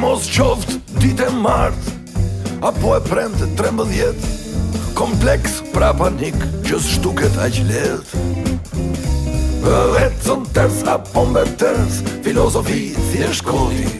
Mos qoftë ditë e martë Apo e premte trembëdhjetë Kompleks pra panik Që së s'duket aq lehtë Të ecën ters Apo mbet ters Filozofi si e shkoti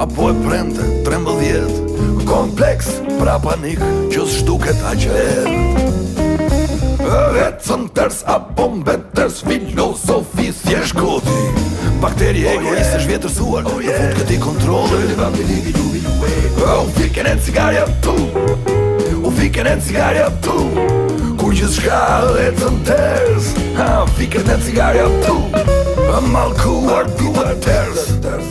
Apo e premte, 13 Kompleks, pra panik Që s'duket aq lehtë Ecën ters, apo mbet ters Filosofi si e shkoti Bakteri egoist është vjetërsuar Në fund ke ti kontroll Shë në vëndi një një një një një U fik edhe cigarja tu U fik edhe cigarja tu Kur gjithçka ecën ters U fik edhe cigarja tu Mallkuar duhet ters